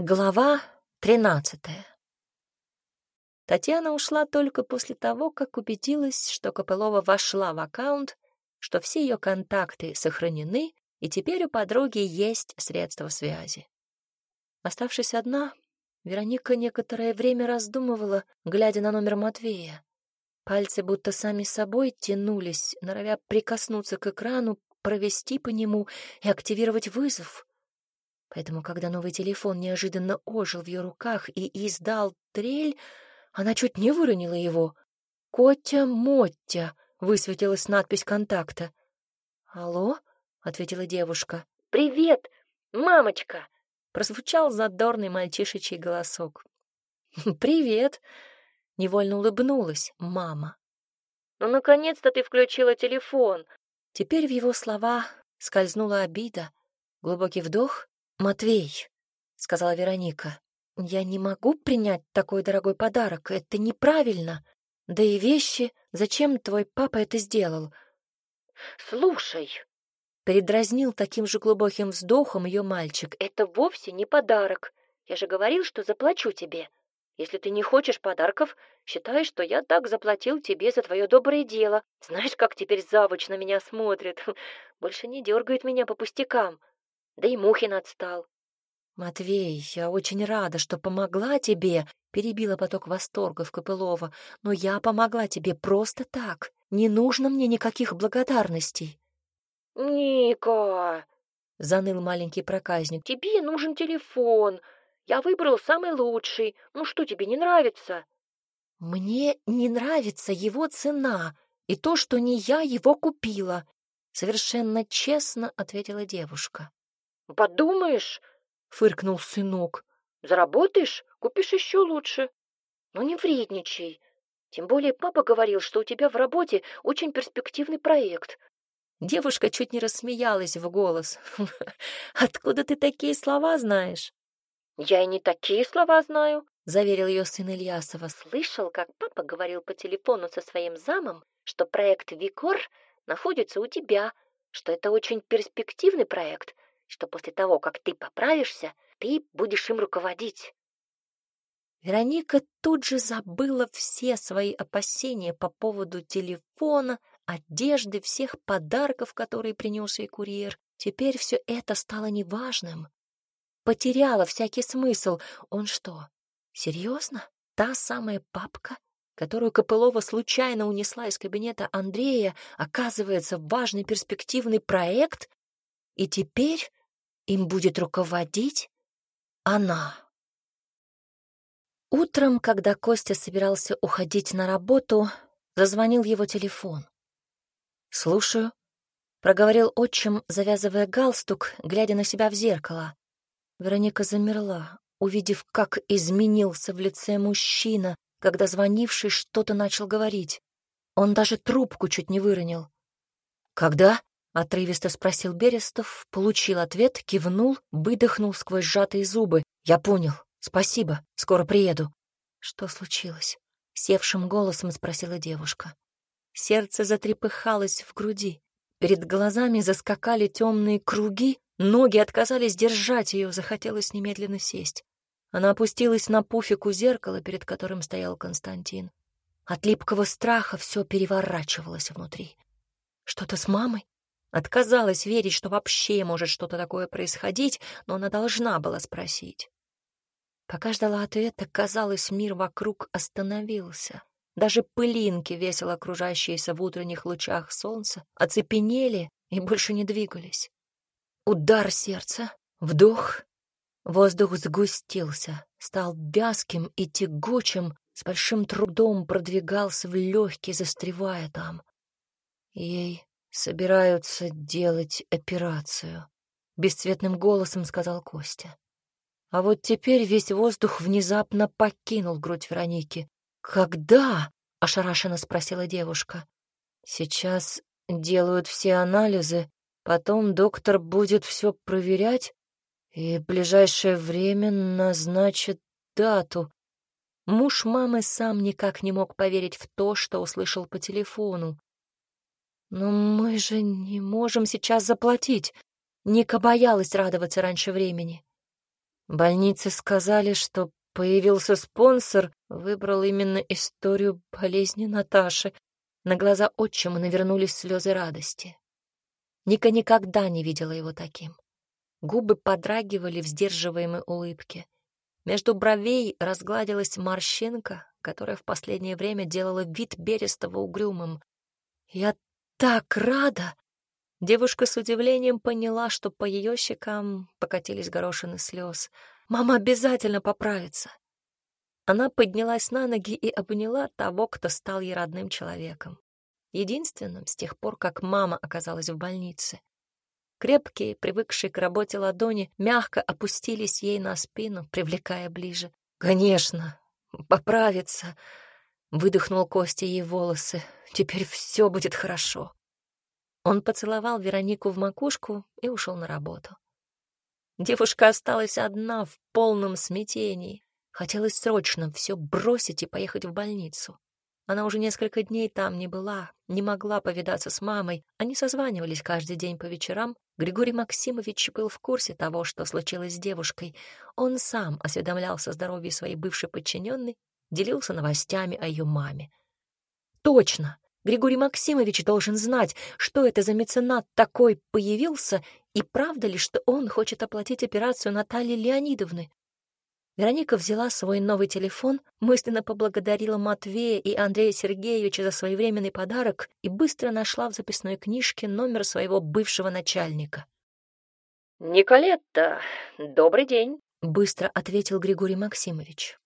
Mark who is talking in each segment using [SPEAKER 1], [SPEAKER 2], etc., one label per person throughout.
[SPEAKER 1] Глава тринадцатая Татьяна ушла только после того, как убедилась, что Копылова вошла в аккаунт, что все ее контакты сохранены, и теперь у подруги есть средства связи. Оставшись одна, Вероника некоторое время раздумывала, глядя на номер Матвея. Пальцы будто сами собой тянулись, норовя прикоснуться к экрану, провести по нему и активировать вызов. Поэтому, когда новый телефон неожиданно ожил в ее руках и издал трель, она чуть не выронила его. «Котя-моття!» — высветилась надпись контакта. «Алло?» — ответила девушка.
[SPEAKER 2] «Привет, мамочка!»
[SPEAKER 1] — прозвучал задорный мальчишечий голосок. «Привет!» — невольно улыбнулась мама.
[SPEAKER 2] «Ну, наконец-то ты включила телефон!»
[SPEAKER 1] Теперь в его слова скользнула обида. Глубокий вдох, «Матвей», — сказала Вероника, — «я не могу принять такой дорогой подарок, это неправильно. Да и вещи, зачем твой папа это сделал?»
[SPEAKER 2] «Слушай», —
[SPEAKER 1] передразнил таким же глубоким вздохом ее мальчик, —
[SPEAKER 2] «это вовсе не подарок. Я же говорил, что заплачу тебе. Если ты не хочешь подарков, считай, что я так заплатил тебе за твое доброе дело. Знаешь, как теперь завуч на меня смотрит. Больше не дергает меня по пустякам да и Мухин отстал.
[SPEAKER 1] «Матвей, я очень рада, что помогла тебе», — перебила поток восторгов Копылова, «но я помогла тебе просто так. Не нужно мне никаких благодарностей».
[SPEAKER 2] «Ника!» — заныл маленький проказник. «Тебе нужен телефон. Я выбрал самый лучший. Ну что тебе не нравится?»
[SPEAKER 1] «Мне не нравится его цена и то, что не я его купила», — совершенно честно ответила девушка.
[SPEAKER 2] «Подумаешь», — фыркнул сынок, — «заработаешь, купишь еще лучше. Но не вредничай. Тем более папа говорил, что у тебя в работе очень перспективный проект».
[SPEAKER 1] Девушка чуть не рассмеялась в голос. «Откуда ты такие слова знаешь?»
[SPEAKER 2] «Я и не такие слова знаю», —
[SPEAKER 1] заверил ее сын Ильясова.
[SPEAKER 2] «Слышал, как папа говорил по телефону со своим замом, что проект «Викор» находится у тебя, что это очень перспективный проект, что после того, как ты поправишься, ты будешь им руководить.
[SPEAKER 1] Вероника тут же забыла все свои опасения по поводу телефона, одежды, всех подарков, которые принес ей курьер. Теперь все это стало неважным. Потеряла всякий смысл. Он что, серьезно? Та самая папка, которую Копылова случайно унесла из кабинета Андрея, оказывается важный перспективный проект? И теперь им будет руководить она. Утром, когда Костя собирался уходить на работу, зазвонил его телефон. «Слушаю», — проговорил отчим, завязывая галстук, глядя на себя в зеркало. Вероника замерла, увидев, как изменился в лице мужчина, когда звонивший что-то начал говорить. Он даже трубку чуть не выронил. «Когда?» Отрывисто спросил Берестов, получил ответ, кивнул, выдохнул сквозь сжатые зубы. «Я понял. Спасибо. Скоро приеду». «Что случилось?» — севшим голосом спросила девушка. Сердце затрепыхалось в груди. Перед глазами заскакали темные круги, ноги отказались держать ее, захотелось немедленно сесть. Она опустилась на пуфик у зеркала, перед которым стоял Константин. От липкого страха все переворачивалось внутри. Что-то с мамой? Отказалась верить, что вообще может что-то такое происходить, но она должна была спросить. Пока ждала ответа, казалось, мир вокруг остановился. Даже пылинки, весело окружающиеся в утренних лучах солнца, оцепенели и больше не двигались. Удар сердца, вдох. Воздух сгустился, стал вязким и тягучим, с большим трудом продвигался в легкие, застревая там. Ей собираются делать операцию», — бесцветным голосом сказал Костя. А вот теперь весь воздух внезапно покинул грудь Вероники. «Когда?» — ошарашенно спросила девушка. «Сейчас делают все анализы, потом доктор будет все проверять и в ближайшее время назначит дату». Муж мамы сам никак не мог поверить в то, что услышал по телефону. «Но мы же не можем сейчас заплатить!» Ника боялась радоваться раньше времени. Больницы сказали, что появился спонсор, выбрал именно историю болезни Наташи. На глаза отчима навернулись слезы радости. Ника никогда не видела его таким. Губы подрагивали в сдерживаемой улыбке. Между бровей разгладилась морщинка, которая в последнее время делала вид Берестова угрюмым. «Я так рада!» Девушка с удивлением поняла, что по ее щекам покатились горошины слез. «Мама обязательно поправится!» Она поднялась на ноги и обняла того, кто стал ей родным человеком. Единственным с тех пор, как мама оказалась в больнице. Крепкие, привыкшие к работе ладони, мягко опустились ей на спину, привлекая ближе. «Конечно, поправится!» — выдохнул Костя ей волосы. «Теперь все будет хорошо!» Он поцеловал Веронику в макушку и ушел на работу. Девушка осталась одна в полном смятении. Хотелось срочно все бросить и поехать в больницу. Она уже несколько дней там не была, не могла повидаться с мамой. Они созванивались каждый день по вечерам. Григорий Максимович был в курсе того, что случилось с девушкой. Он сам осведомлялся о здоровье своей бывшей подчиненной, делился новостями о ее маме. Точно! Григорий Максимович должен знать, что это за меценат такой появился, и правда ли, что он хочет оплатить операцию Натальи Леонидовны. Вероника взяла свой новый телефон, мысленно поблагодарила Матвея и Андрея Сергеевича за своевременный подарок и быстро нашла в записной книжке номер своего бывшего начальника.
[SPEAKER 2] «Николетта, добрый день», —
[SPEAKER 1] быстро ответил Григорий Максимович.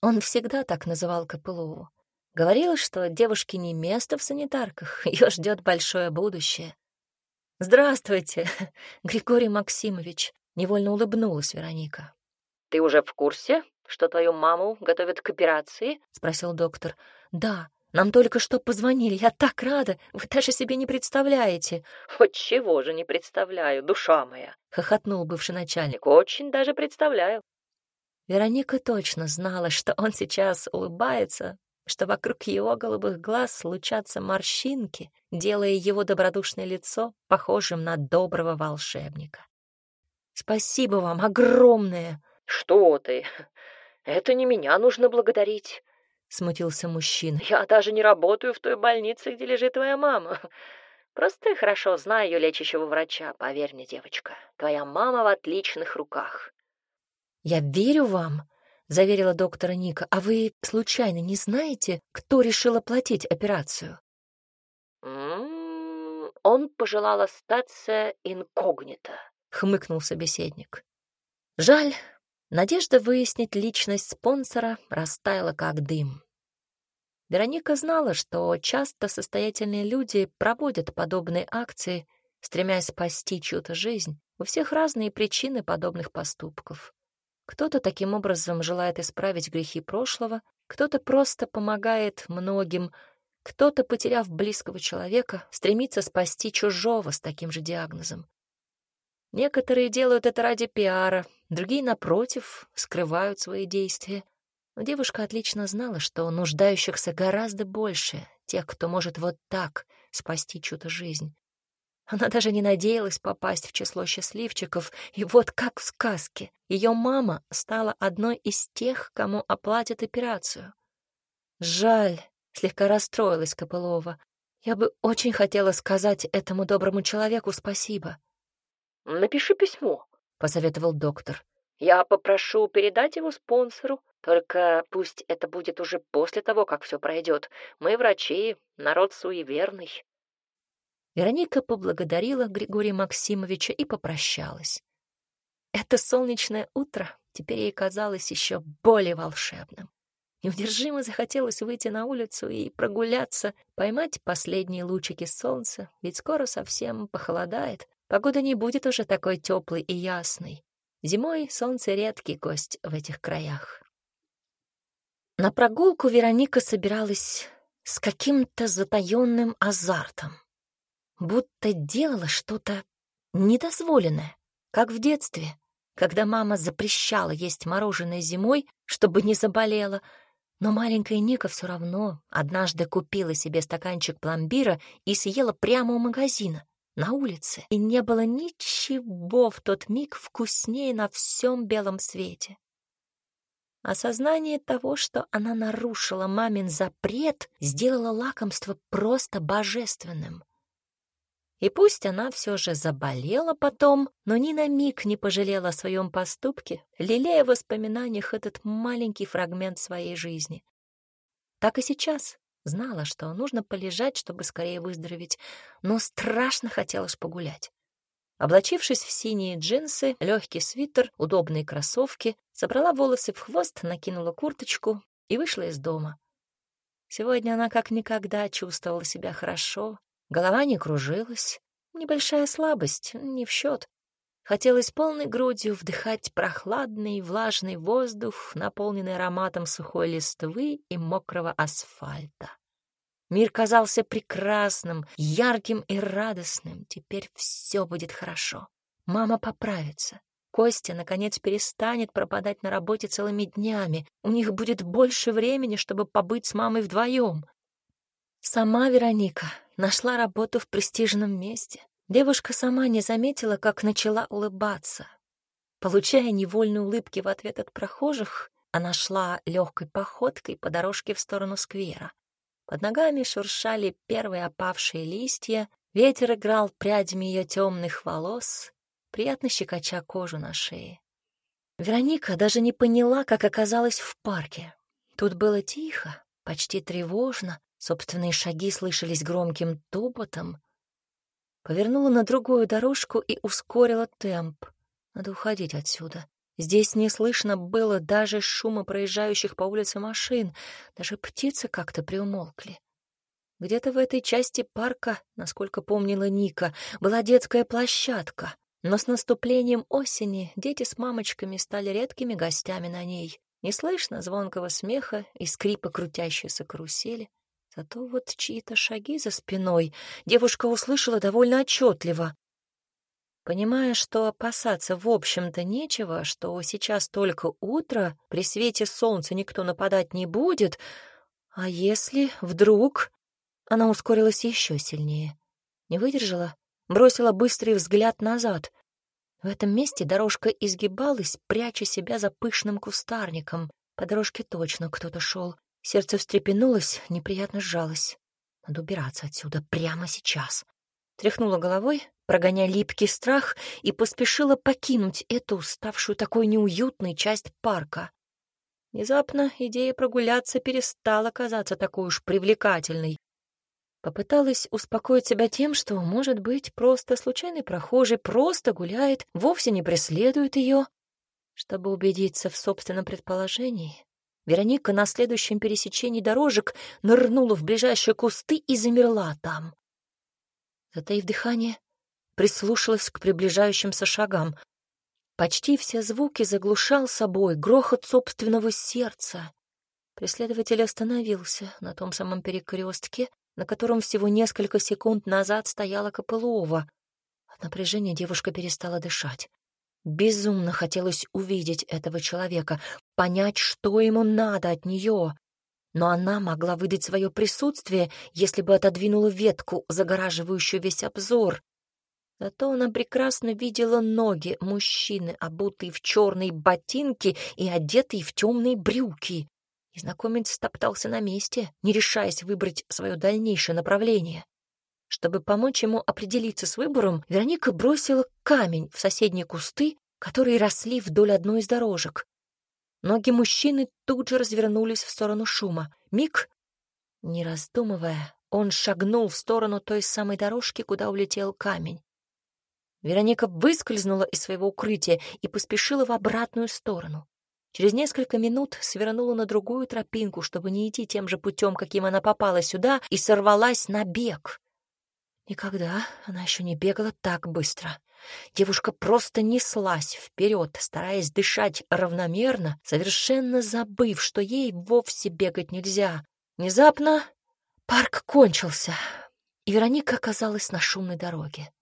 [SPEAKER 1] Он всегда так называл Копылову. Говорил, что девушке не место в санитарках, ее ждет большое будущее. «Здравствуйте, Григорий Максимович», — невольно улыбнулась Вероника.
[SPEAKER 2] «Ты уже в курсе, что твою маму готовят к операции?»
[SPEAKER 1] — спросил доктор. «Да, нам только что позвонили. Я так рада. Вы даже себе не представляете».
[SPEAKER 2] «Вот чего же не представляю, душа моя!»
[SPEAKER 1] — хохотнул бывший начальник.
[SPEAKER 2] «Очень даже представляю».
[SPEAKER 1] Вероника точно знала, что он сейчас улыбается, что вокруг его голубых глаз лучатся морщинки, делая его добродушное лицо похожим на доброго волшебника. «Спасибо вам огромное!»
[SPEAKER 2] «Что ты? Это не меня нужно благодарить», — смутился мужчина. «Я даже не работаю в той больнице, где лежит твоя мама. Просто хорошо знаю лечащего врача, поверь мне, девочка. Твоя мама в отличных руках».
[SPEAKER 1] «Я верю вам», — заверила доктора Ника. «А вы, случайно, не знаете, кто решил оплатить операцию?»
[SPEAKER 2] «М-м, «Он пожелал остаться инкогнито», — хмыкнул собеседник.
[SPEAKER 1] «Жаль, Надежда выяснить личность спонсора растаяла как дым. Вероника знала, что часто состоятельные люди проводят подобные акции, стремясь спасти чью-то жизнь. У всех разные причины подобных поступков. Кто-то таким образом желает исправить грехи прошлого, кто-то просто помогает многим, кто-то, потеряв близкого человека, стремится спасти чужого с таким же диагнозом. Некоторые делают это ради пиара, другие, напротив, скрывают свои действия. Но девушка отлично знала, что нуждающихся гораздо больше, тех, кто может вот так спасти чью-то жизнь. Она даже не надеялась попасть в число счастливчиков, и вот как в сказке, ее мама стала одной из тех, кому оплатят операцию. Жаль, слегка расстроилась Копылова. Я бы очень хотела сказать этому доброму человеку спасибо.
[SPEAKER 2] Напиши письмо, посоветовал доктор. Я попрошу передать его спонсору, только пусть это будет уже после того, как все пройдет. Мы врачи, народ суеверный.
[SPEAKER 1] Вероника поблагодарила Григория Максимовича и попрощалась. Это солнечное утро теперь ей казалось еще более волшебным. Неудержимо захотелось выйти на улицу и прогуляться, поймать последние лучики солнца, ведь скоро совсем похолодает, Погода не будет уже такой теплой и ясной. Зимой солнце редкий гость в этих краях. На прогулку Вероника собиралась с каким-то затаённым азартом. Будто делала что-то недозволенное, как в детстве, когда мама запрещала есть мороженое зимой, чтобы не заболела, но маленькая Ника все равно однажды купила себе стаканчик пломбира и съела прямо у магазина на улице, и не было ничего в тот миг вкуснее на всем белом свете. Осознание того, что она нарушила мамин запрет, сделало лакомство просто божественным. И пусть она все же заболела потом, но ни на миг не пожалела о своем поступке, лелея в воспоминаниях этот маленький фрагмент своей жизни. Так и сейчас знала, что нужно полежать, чтобы скорее выздороветь, но страшно хотелось погулять. Облачившись в синие джинсы, легкий свитер, удобные кроссовки, собрала волосы в хвост, накинула курточку и вышла из дома. Сегодня она как никогда чувствовала себя хорошо, голова не кружилась, небольшая слабость, не в счет. Хотелось полной грудью вдыхать прохладный влажный воздух, наполненный ароматом сухой листвы и мокрого асфальта. Мир казался прекрасным, ярким и радостным. Теперь все будет хорошо. Мама поправится. Костя, наконец, перестанет пропадать на работе целыми днями. У них будет больше времени, чтобы побыть с мамой вдвоем. Сама Вероника нашла работу в престижном месте. Девушка сама не заметила, как начала улыбаться. Получая невольные улыбки в ответ от прохожих, она шла легкой походкой по дорожке в сторону сквера. Под ногами шуршали первые опавшие листья, ветер играл прядями ее темных волос, приятно щекоча кожу на шее. Вероника даже не поняла, как оказалась в парке. Тут было тихо, почти тревожно, собственные шаги слышались громким топотом. Повернула на другую дорожку и ускорила темп. Надо уходить отсюда. Здесь не слышно было даже шума проезжающих по улице машин, даже птицы как-то приумолкли. Где-то в этой части парка, насколько помнила Ника, была детская площадка, но с наступлением осени дети с мамочками стали редкими гостями на ней. Не слышно звонкого смеха и скрипа крутящейся карусели. Зато вот чьи-то шаги за спиной девушка услышала довольно отчетливо. Понимая, что опасаться в общем-то нечего, что сейчас только утро, при свете солнца никто нападать не будет, а если вдруг... Она ускорилась еще сильнее. Не выдержала, бросила быстрый взгляд назад. В этом месте дорожка изгибалась, пряча себя за пышным кустарником. По дорожке точно кто-то шел. Сердце встрепенулось, неприятно сжалось. Надо убираться отсюда прямо сейчас. Тряхнула головой, прогоняя липкий страх, и поспешила покинуть эту, ставшую такой неуютной часть парка. Внезапно идея прогуляться перестала казаться такой уж привлекательной. Попыталась успокоить себя тем, что, может быть, просто случайный прохожий просто гуляет, вовсе не преследует ее. Чтобы убедиться в собственном предположении, Вероника на следующем пересечении дорожек нырнула в ближайшие кусты и замерла там. Затаив дыхание, прислушалась к приближающимся шагам. Почти все звуки заглушал собой грохот собственного сердца. Преследователь остановился на том самом перекрестке, на котором всего несколько секунд назад стояла Копылова. От напряжения девушка перестала дышать. Безумно хотелось увидеть этого человека, понять, что ему надо от нее. Но она могла выдать свое присутствие, если бы отодвинула ветку, загораживающую весь обзор. Зато она прекрасно видела ноги мужчины, обутые в черные ботинки и одетые в темные брюки. Незнакомец топтался на месте, не решаясь выбрать свое дальнейшее направление. Чтобы помочь ему определиться с выбором, Вероника бросила камень в соседние кусты, которые росли вдоль одной из дорожек. Ноги мужчины тут же развернулись в сторону шума. Миг, не раздумывая, он шагнул в сторону той самой дорожки, куда улетел камень. Вероника выскользнула из своего укрытия и поспешила в обратную сторону. Через несколько минут свернула на другую тропинку, чтобы не идти тем же путем, каким она попала сюда, и сорвалась на бег. Никогда она еще не бегала так быстро. Девушка просто неслась вперед, стараясь дышать равномерно, совершенно забыв, что ей вовсе бегать нельзя. Внезапно парк кончился, и Вероника оказалась на шумной дороге.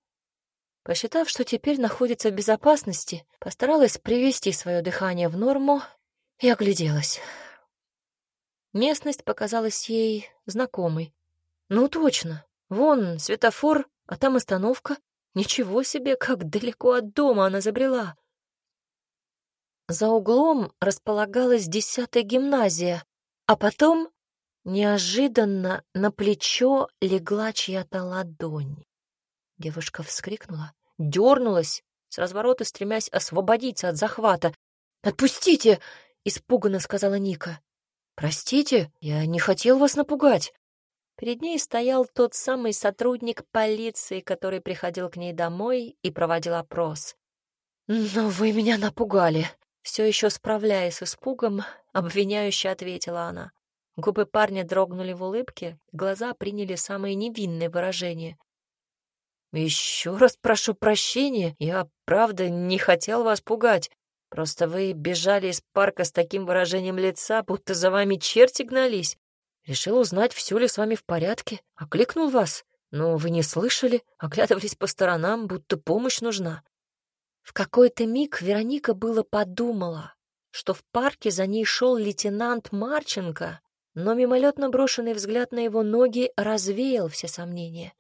[SPEAKER 1] Посчитав, что теперь находится в безопасности, постаралась привести свое дыхание в норму и огляделась. Местность показалась ей знакомой. Ну точно, вон светофор а там остановка. Ничего себе, как далеко от дома она забрела. За углом располагалась десятая гимназия, а потом неожиданно на плечо легла чья-то ладонь. Девушка вскрикнула, дернулась, с разворота стремясь освободиться от захвата. «Отпустите!» — испуганно сказала Ника. «Простите, я не хотел вас напугать». Перед ней стоял тот самый сотрудник полиции, который приходил к ней домой и проводил опрос. «Но вы меня напугали», — все еще справляясь с испугом, обвиняюще ответила она. Губы парня дрогнули в улыбке, глаза приняли самое невинное выражение. «Еще раз прошу прощения, я, правда, не хотел вас пугать. Просто вы бежали из парка с таким выражением лица, будто за вами черти гнались. Решил узнать, все ли с вами в порядке. Окликнул вас, но вы не слышали, оглядывались по сторонам, будто помощь нужна». В какой-то миг Вероника было подумала, что в парке за ней шел лейтенант Марченко, но мимолетно брошенный взгляд на его ноги развеял все сомнения.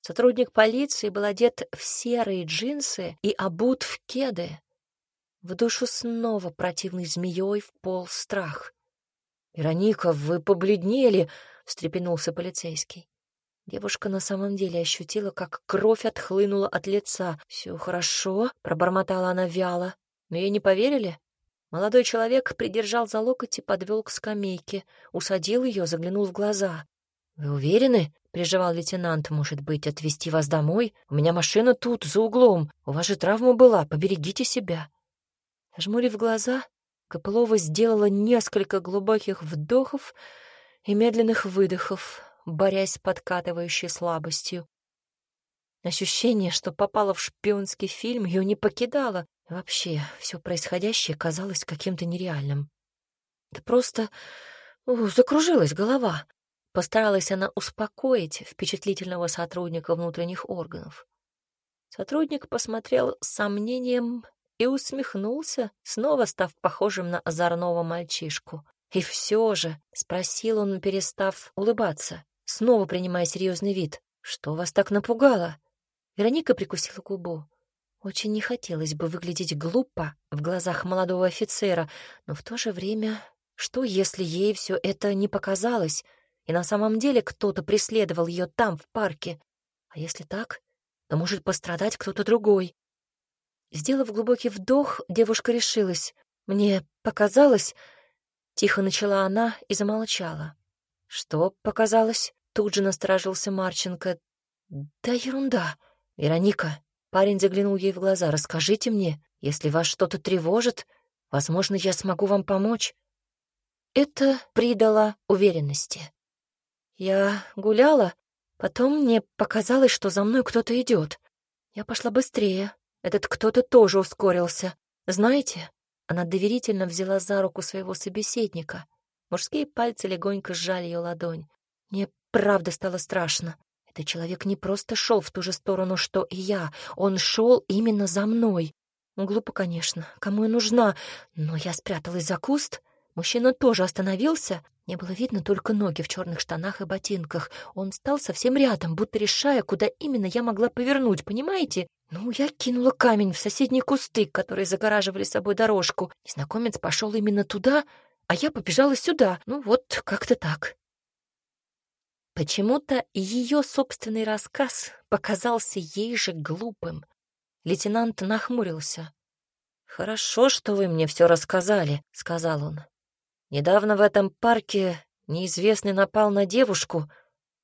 [SPEAKER 1] Сотрудник полиции был одет в серые джинсы и обут в кеды. В душу снова противной змеей вполз страх. «Вероника, вы побледнели!» — встрепенулся полицейский. Девушка на самом деле ощутила, как кровь отхлынула от лица. «Все хорошо», — пробормотала она вяло. «Но ей не поверили?» Молодой человек придержал за локоть и подвел к скамейке, усадил ее, заглянул в глаза. «Вы уверены?» — приживал лейтенант. «Может быть, отвезти вас домой? У меня машина тут, за углом. У вас же травма была, поберегите себя». Жмурив глаза, Копылова сделала несколько глубоких вдохов и медленных выдохов, борясь с подкатывающей слабостью. Ощущение, что попала в шпионский фильм, ее не покидало. Вообще, все происходящее казалось каким-то нереальным. Да просто о, закружилась голова. Постаралась она успокоить впечатлительного сотрудника внутренних органов. Сотрудник посмотрел с сомнением и усмехнулся, снова став похожим на озорного мальчишку. «И все же», — спросил он, перестав улыбаться, снова принимая серьезный вид, «что вас так напугало?» Вероника прикусила губу. Очень не хотелось бы выглядеть глупо в глазах молодого офицера, но в то же время, что если ей все это не показалось, и на самом деле кто-то преследовал ее там, в парке? А если так, то может пострадать кто-то другой. Сделав глубокий вдох, девушка решилась. «Мне показалось...» Тихо начала она и замолчала. «Что показалось?» Тут же насторожился Марченко. «Да ерунда. Вероника». Парень заглянул ей в глаза. «Расскажите мне, если вас что-то тревожит, возможно, я смогу вам помочь». Это придало уверенности. Я гуляла, потом мне показалось, что за мной кто-то идет. Я пошла быстрее, этот кто-то тоже ускорился. Знаете, она доверительно взяла за руку своего собеседника. Мужские пальцы легонько сжали ее ладонь. Мне правда стало страшно. Этот человек не просто шел в ту же сторону, что и я. Он шел именно за мной. Глупо, конечно. Кому я нужна? Но я спряталась за куст. Мужчина тоже остановился. Не было видно только ноги в черных штанах и ботинках. Он стал совсем рядом, будто решая, куда именно я могла повернуть, понимаете? Ну, я кинула камень в соседние кусты, которые загораживали собой дорожку. Незнакомец пошел именно туда, а я побежала сюда. Ну, вот как-то так. Почему-то ее собственный рассказ показался ей же глупым. Лейтенант нахмурился. «Хорошо, что вы мне все рассказали», — сказал он. «Недавно в этом парке неизвестный напал на девушку,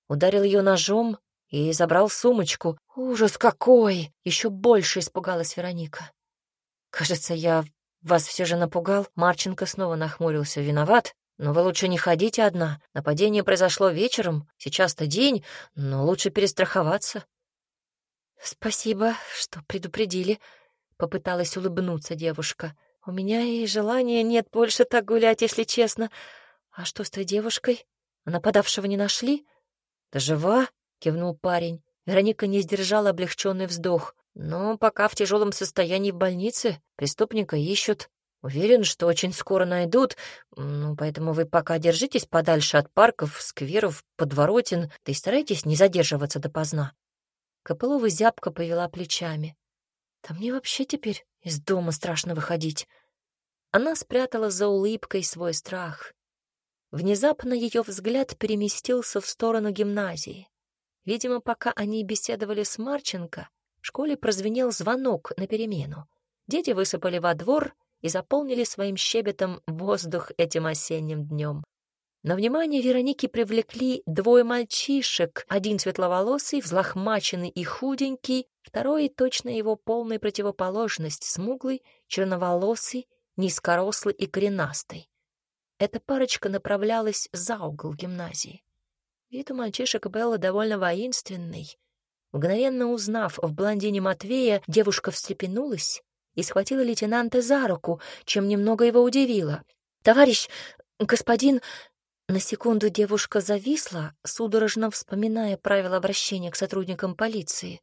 [SPEAKER 1] ударил ее ножом и забрал сумочку. Ужас какой! Еще больше испугалась Вероника. Кажется, я вас все же напугал. Марченко снова нахмурился. Виноват? Но вы лучше не ходите одна. Нападение произошло вечером. Сейчас-то день, но лучше перестраховаться. Спасибо, что предупредили. Попыталась улыбнуться девушка. У меня и желания нет больше так гулять, если честно. А что с той девушкой? Нападавшего не нашли? Да жива? — кивнул парень. Вероника не сдержала облегченный вздох. «Но пока в тяжелом состоянии в больнице, преступника ищут. Уверен, что очень скоро найдут, ну, поэтому вы пока держитесь подальше от парков, скверов, подворотен, да и старайтесь не задерживаться допоздна». Копылова зябко повела плечами. «Да мне вообще теперь из дома страшно выходить». Она спрятала за улыбкой свой страх. Внезапно ее взгляд переместился в сторону гимназии. Видимо, пока они беседовали с Марченко, в школе прозвенел звонок на перемену. Дети высыпали во двор и заполнили своим щебетом воздух этим осенним днем. Но внимание Вероники привлекли двое мальчишек, один светловолосый, взлохмаченный и худенький, второй точно его полная противоположность, смуглый, черноволосый, низкорослый и коренастый. Эта парочка направлялась за угол гимназии. Вид у мальчишек Белла довольно воинственный. Мгновенно узнав в блондине Матвея, девушка встрепенулась и схватила лейтенанта за руку, чем немного его удивило. «Товарищ, господин...» На секунду девушка зависла, судорожно вспоминая правила обращения к сотрудникам полиции.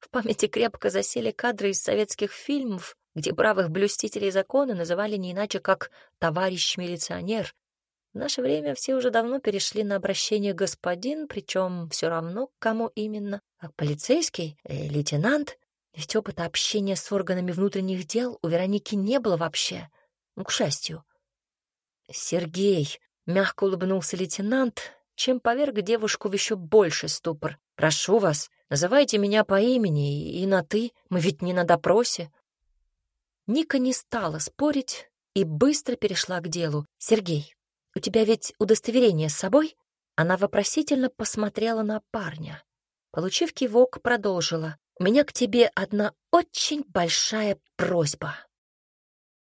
[SPEAKER 1] В памяти крепко засели кадры из советских фильмов, где бравых блюстителей закона называли не иначе, как «товарищ милиционер». В наше время все уже давно перешли на обращение «господин», причем все равно, кому именно, как полицейский, э, лейтенант. Ведь опыта общения с органами внутренних дел у Вероники не было вообще. Ну, к счастью. «Сергей», — мягко улыбнулся лейтенант, чем поверг девушку в еще больший ступор. «Прошу вас, называйте меня по имени и на «ты», мы ведь не на допросе». Ника не стала спорить и быстро перешла к делу. «Сергей, у тебя ведь удостоверение с собой?» Она вопросительно посмотрела на парня. Получив кивок, продолжила. У меня к тебе одна очень большая просьба.